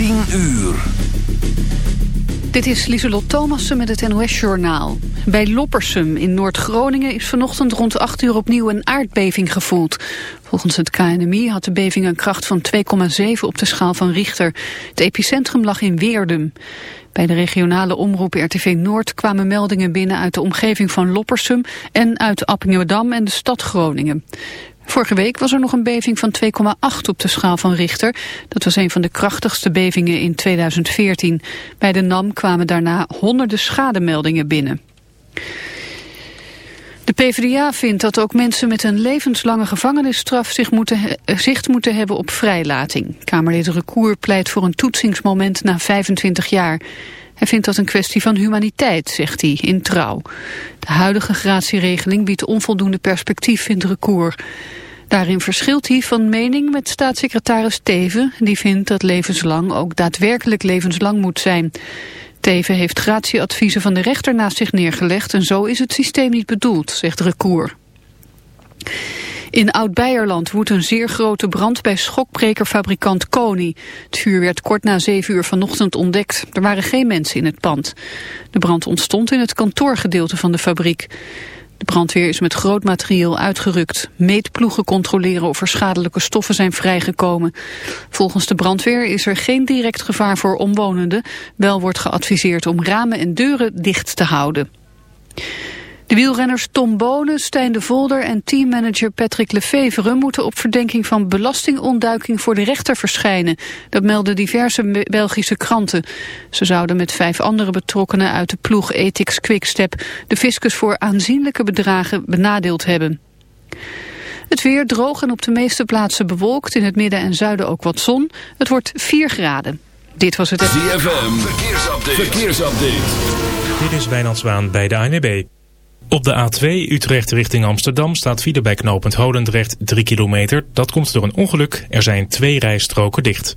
10 uur. Dit is Lieselot Thomassen met het NOS-journaal. Bij Loppersum in Noord-Groningen is vanochtend rond 8 uur opnieuw een aardbeving gevoeld. Volgens het KNMI had de beving een kracht van 2,7 op de schaal van Richter. Het epicentrum lag in Weerdum. Bij de regionale omroep RTV Noord kwamen meldingen binnen uit de omgeving van Loppersum en uit Appingedam en de stad Groningen. Vorige week was er nog een beving van 2,8 op de schaal van Richter. Dat was een van de krachtigste bevingen in 2014. Bij de NAM kwamen daarna honderden schademeldingen binnen. De PvdA vindt dat ook mensen met een levenslange gevangenisstraf zich moeten zicht moeten hebben op vrijlating. Kamerlid Recour pleit voor een toetsingsmoment na 25 jaar. Hij vindt dat een kwestie van humaniteit, zegt hij, in trouw. De huidige gratieregeling biedt onvoldoende perspectief, vindt Recour. Daarin verschilt hij van mening met staatssecretaris Teven... die vindt dat levenslang ook daadwerkelijk levenslang moet zijn. Teven heeft gratieadviezen van de rechter naast zich neergelegd... en zo is het systeem niet bedoeld, zegt Recour. In Oud-Beierland woedt een zeer grote brand bij schokbrekerfabrikant Koni. Het vuur werd kort na zeven uur vanochtend ontdekt. Er waren geen mensen in het pand. De brand ontstond in het kantoorgedeelte van de fabriek. De brandweer is met groot materieel uitgerukt. Meetploegen controleren of er schadelijke stoffen zijn vrijgekomen. Volgens de brandweer is er geen direct gevaar voor omwonenden. Wel wordt geadviseerd om ramen en deuren dicht te houden. De wielrenners Tom Bonen, Stijn de Volder en teammanager Patrick Lefevre moeten op verdenking van belastingontduiking voor de rechter verschijnen. Dat melden diverse Belgische kranten. Ze zouden met vijf andere betrokkenen uit de ploeg Ethics Quickstep de fiscus voor aanzienlijke bedragen benadeeld hebben. Het weer droog en op de meeste plaatsen bewolkt, in het midden en zuiden ook wat zon. Het wordt 4 graden. Dit was het... ZFM, verkeersupdate. verkeersupdate. Dit is Wijnand Zwaan bij de ANB. Op de A2 Utrecht richting Amsterdam staat file bij knooppunt Holendrecht 3 kilometer. Dat komt door een ongeluk. Er zijn twee rijstroken dicht.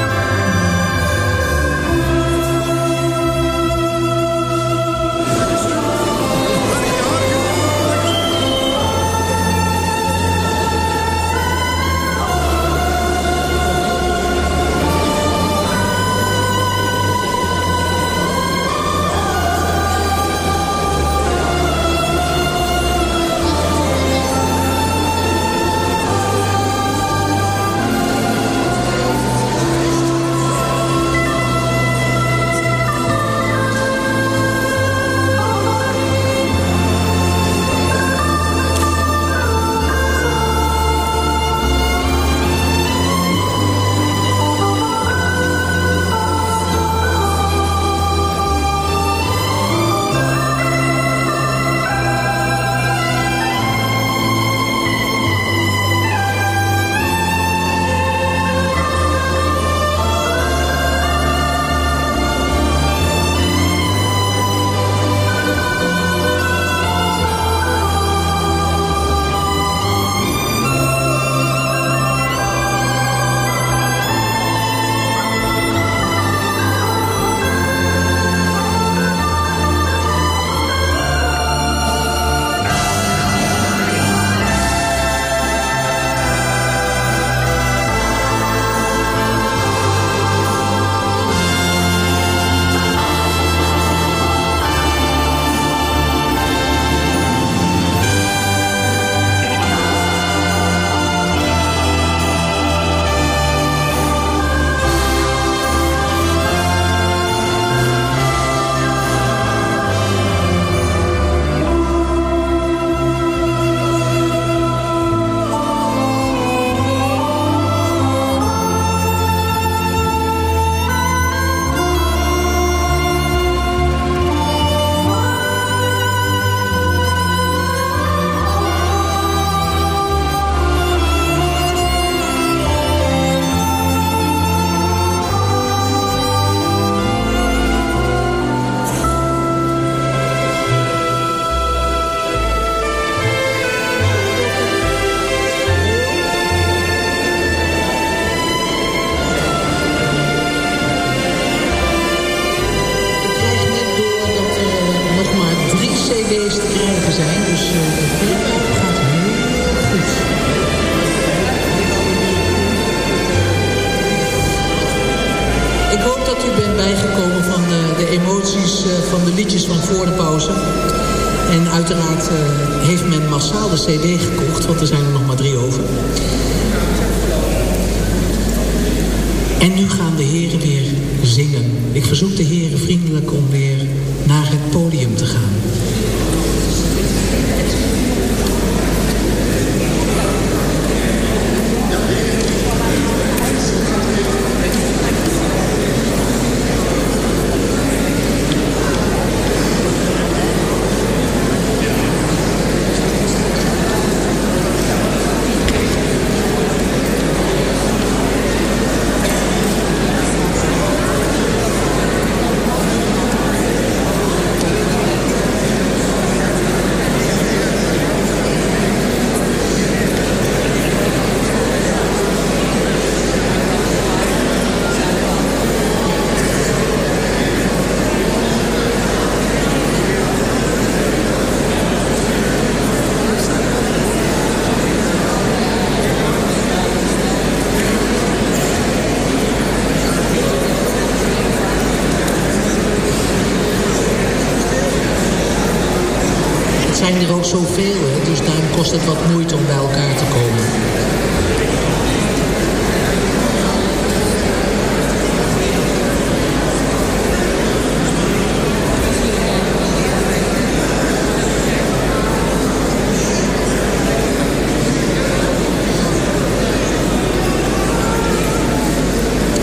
kost het wat moeite om bij elkaar te komen.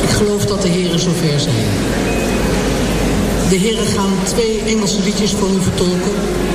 Ik geloof dat de heren zover zijn. De heren gaan twee Engelse liedjes voor u vertolken.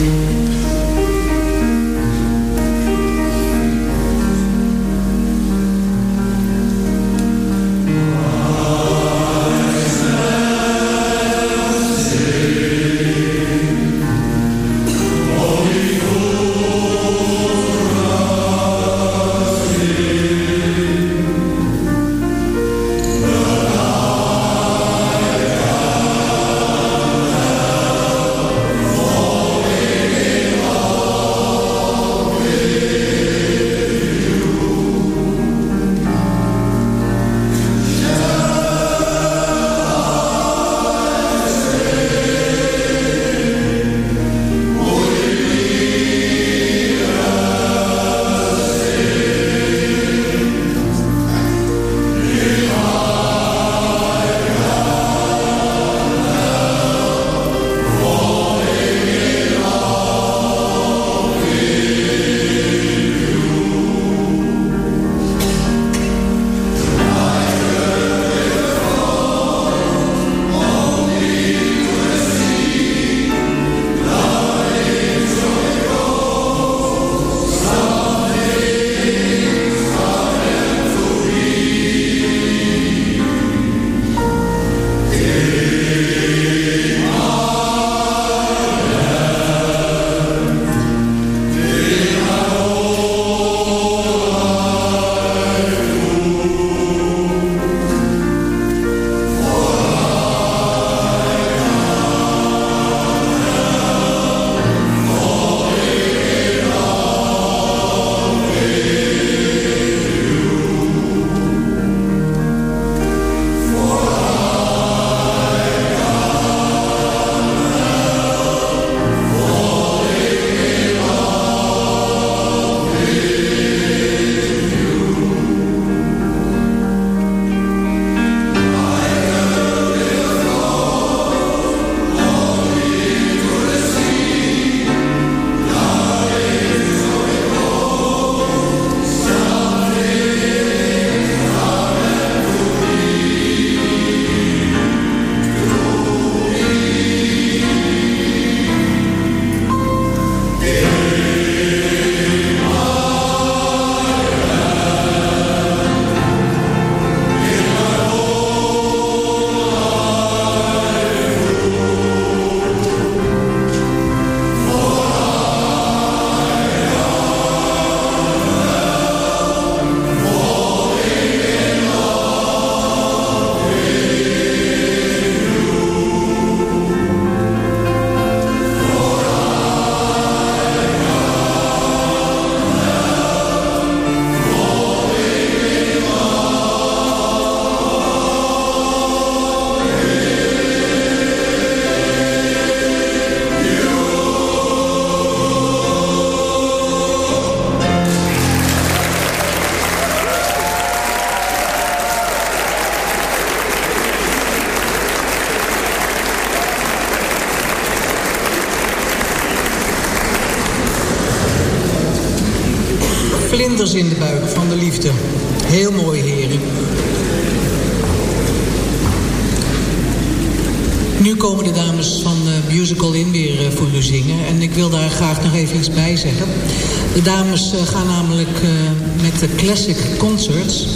Música wil daar graag nog even iets bij zeggen. De dames uh, gaan namelijk met de Classic Concerts...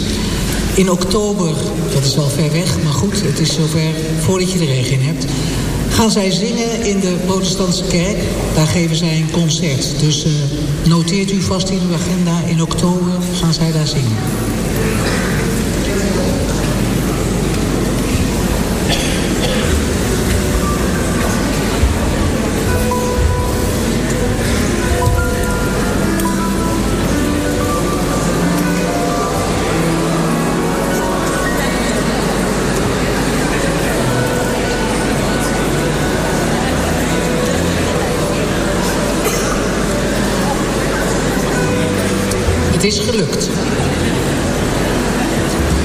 in oktober, dat is wel ver weg, maar goed, het is zover voordat je er regen hebt... gaan zij zingen in de protestantse kerk. Daar geven zij een concert. Dus noteert u vast in uw agenda, in oktober gaan zij daar zingen. Is gelukt.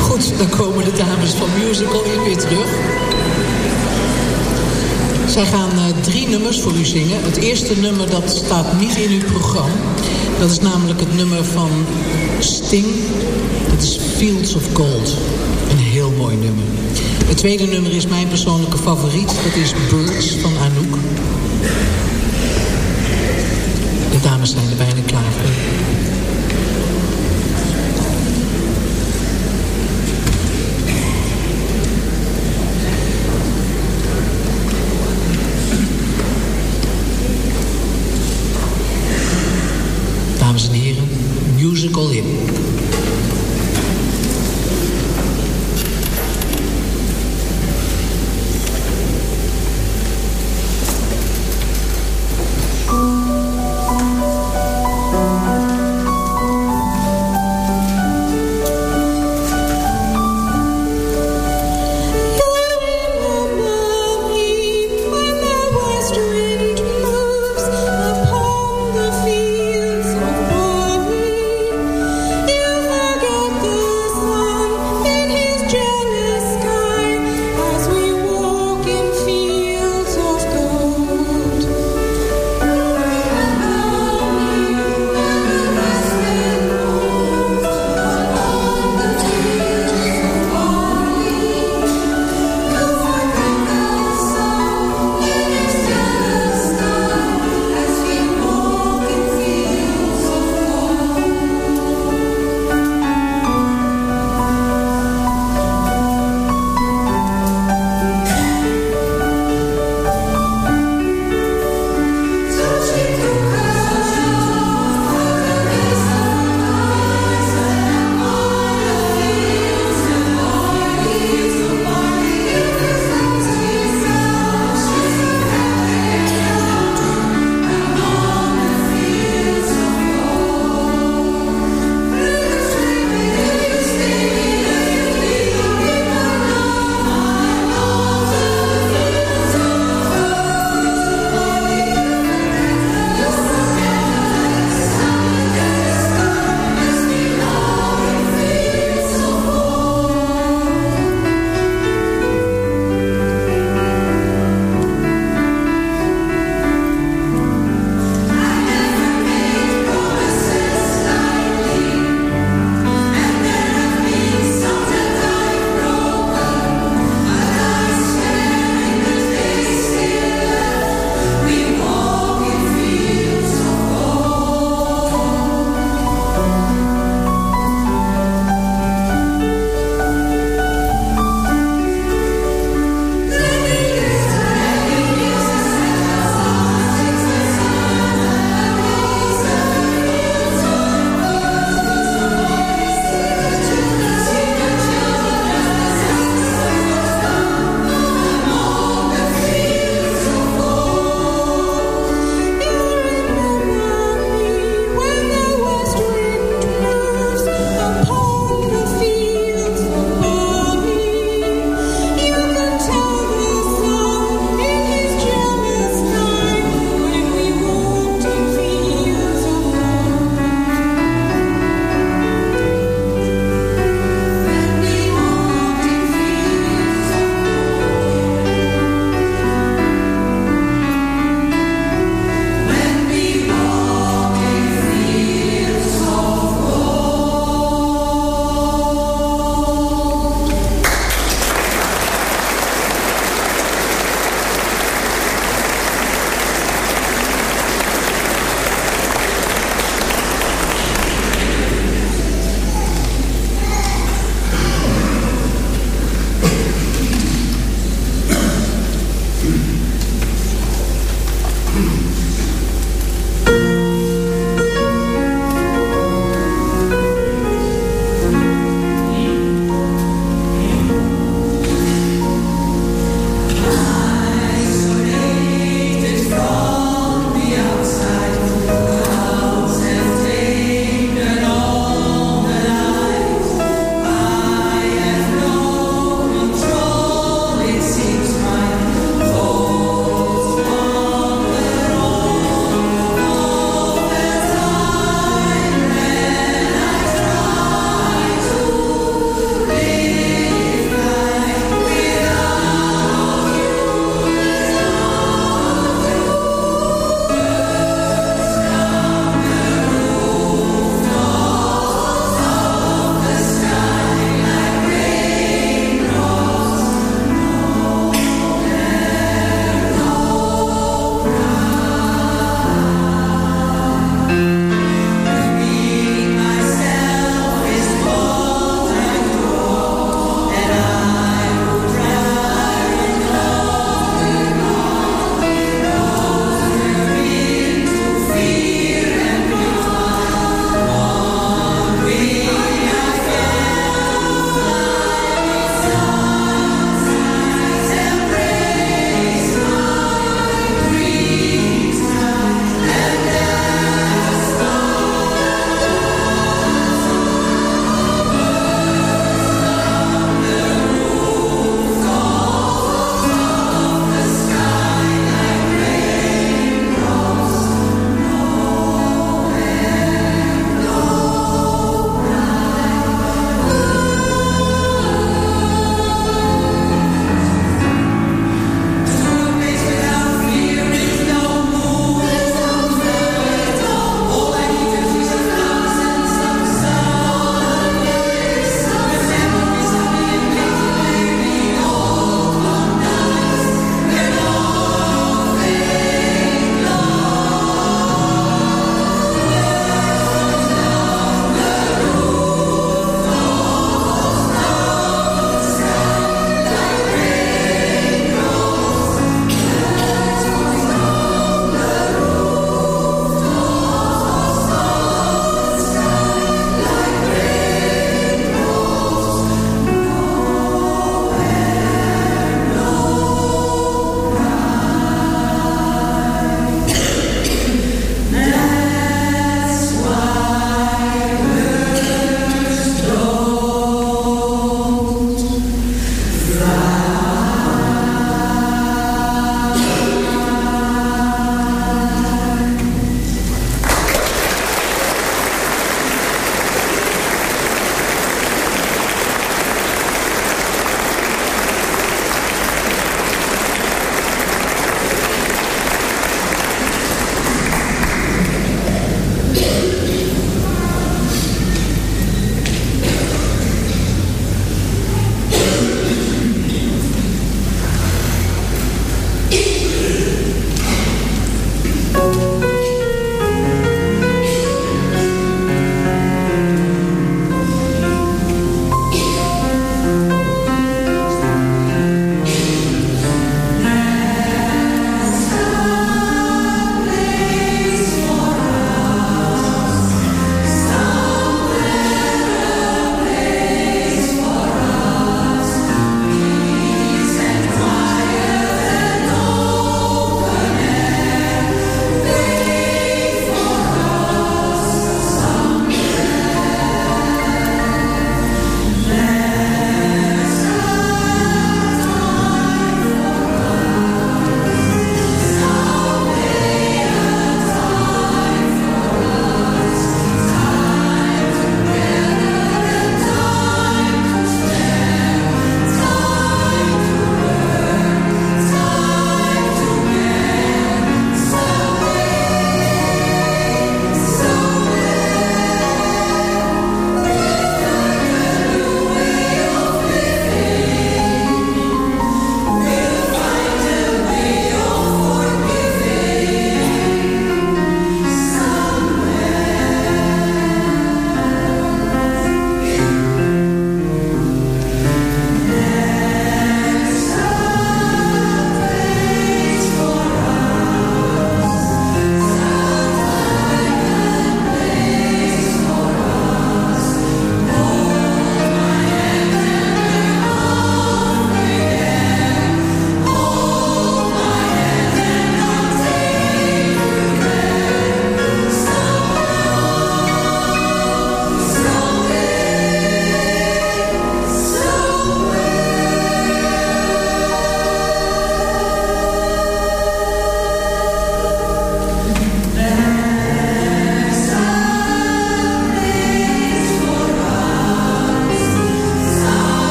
Goed, dan komen de dames van Musical in weer terug. Zij gaan uh, drie nummers voor u zingen. Het eerste nummer dat staat niet in uw programma. Dat is namelijk het nummer van Sting. Dat is Fields of Gold. Een heel mooi nummer. Het tweede nummer is mijn persoonlijke favoriet. Dat is Birds van Anouk. De dames zijn er bijna klaar voor.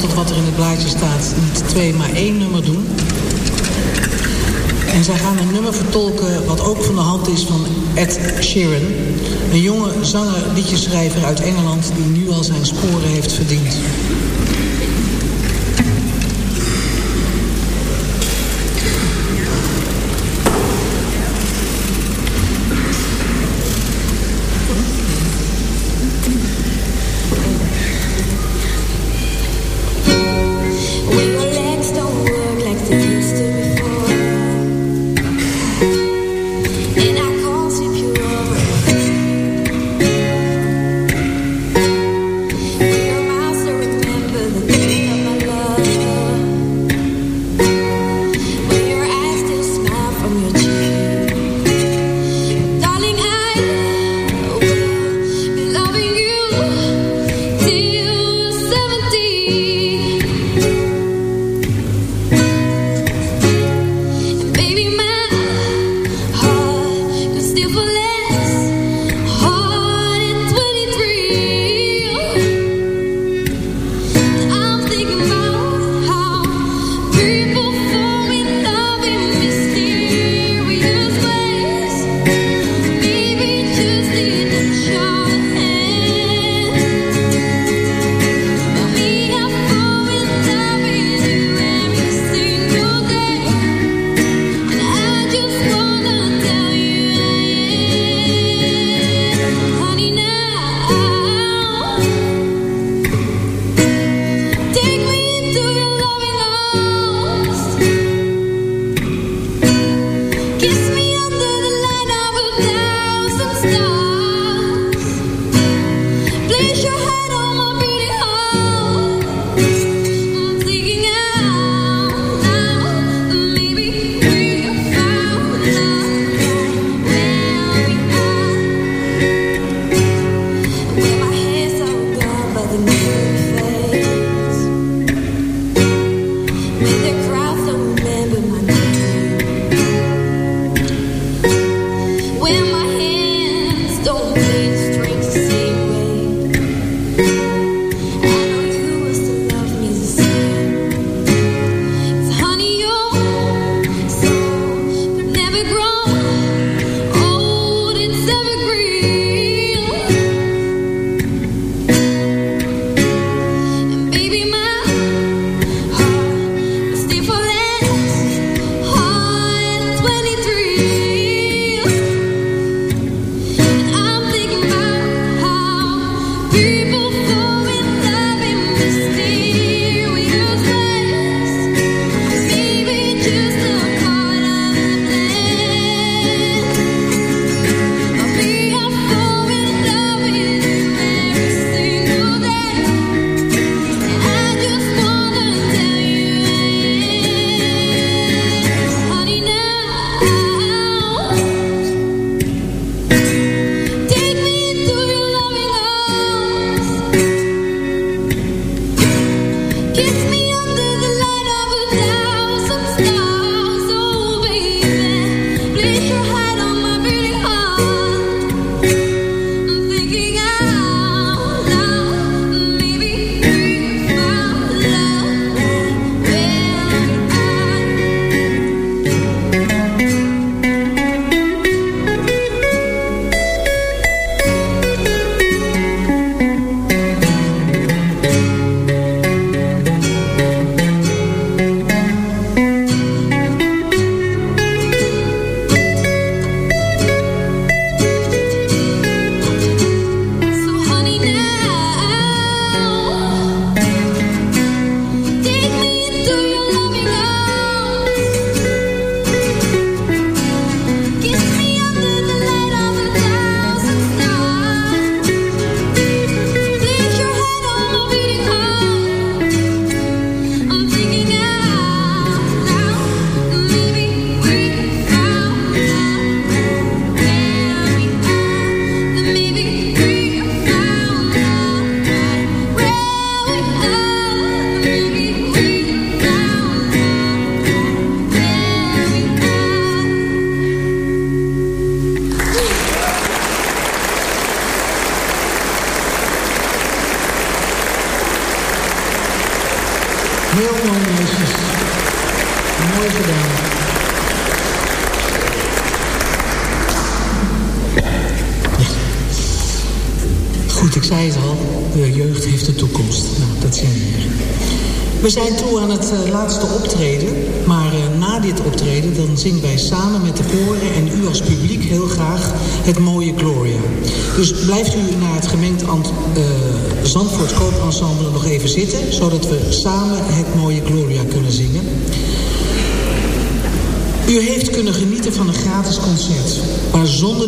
tot wat er in het blaadje staat niet twee, maar één nummer doen. En zij gaan een nummer vertolken wat ook van de hand is van Ed Sheeran. Een jonge zanger, liedjeschrijver uit Engeland die nu al zijn sporen heeft verdiend.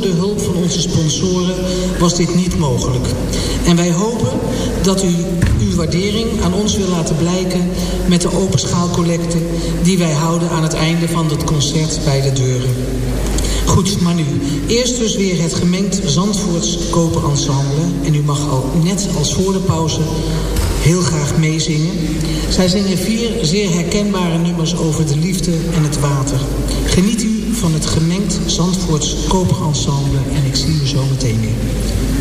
De hulp van onze sponsoren was dit niet mogelijk. En wij hopen dat u uw waardering aan ons wil laten blijken... met de open schaalcollecte die wij houden aan het einde van het concert bij de deuren. Goed, maar nu. Eerst dus weer het gemengd Zandvoorts koperensemble. En u mag al net als voor de pauze heel graag meezingen. Zij zingen vier zeer herkenbare nummers over de liefde en het water. Geniet u van het gemengd Zandvoorts koperensemble en ik zie u zo meteen weer.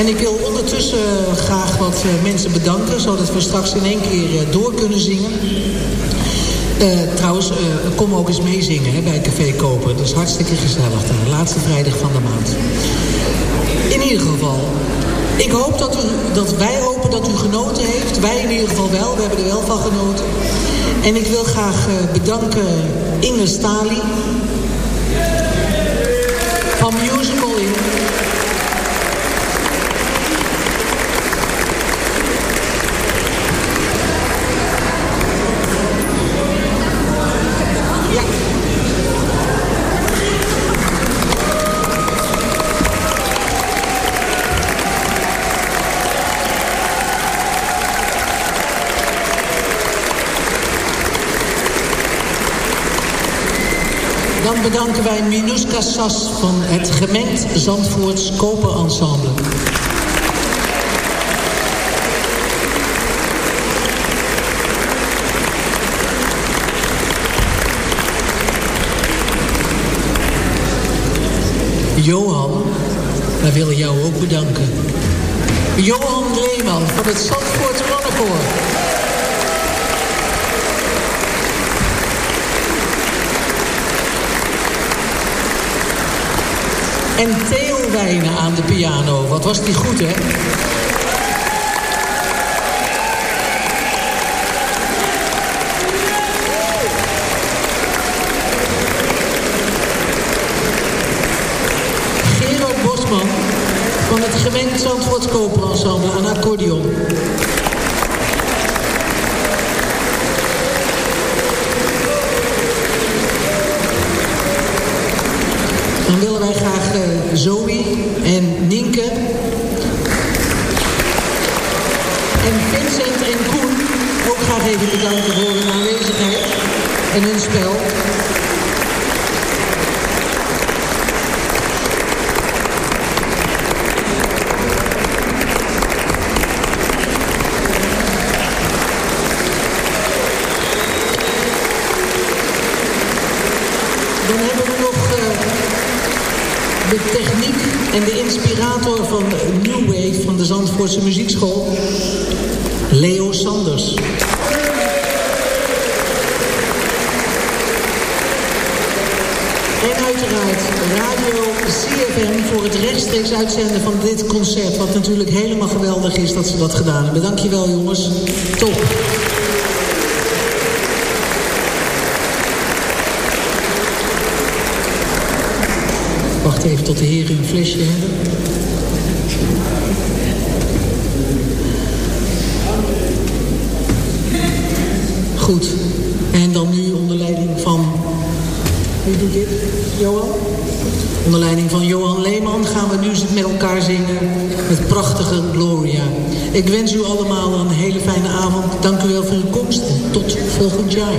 En ik wil ondertussen graag wat eh, mensen bedanken... zodat we straks in één keer eh, door kunnen zingen. Eh, trouwens, eh, kom ook eens meezingen bij Café Koper. Dat is hartstikke gezellig daar. Laatste vrijdag van de maand. In ieder geval, ik hoop dat, u, dat wij hopen dat u genoten heeft. Wij in ieder geval wel, we hebben er wel van genoten. En ik wil graag eh, bedanken Inge Stali bedanken wij Minuska Sas van het gemengd Zandvoorts Koperensemble. Johan, wij willen jou ook bedanken. Johan Leeman van het Zandvoorts Mannenkoor. En Theo Wijnen aan de piano. Wat was die goed, hè? Gerard Bosman van het gemengd Zandvoorts Koperensemble aan accordeon. Dan willen wij graag Zoe en Nienke en Vincent en Koen ook graag even bedanken voor hun aanwezigheid en hun spel. Dan hebben we nog eh, de techniek en de inspirator van New Wave van de Zandvoortse Muziekschool, Leo Sanders. En uiteraard Radio CFM voor het rechtstreeks uitzenden van dit concert. Wat natuurlijk helemaal geweldig is dat ze dat gedaan hebben. Dankjewel jongens. Top. Wacht even tot de heren een flesje hebben. Goed. En dan nu onder leiding van... Wie doet dit? Johan? Onder leiding van Johan Leeman gaan we nu met elkaar zingen het prachtige Gloria. Ik wens u allemaal een hele fijne avond. Dank u wel voor uw komst tot volgend jaar.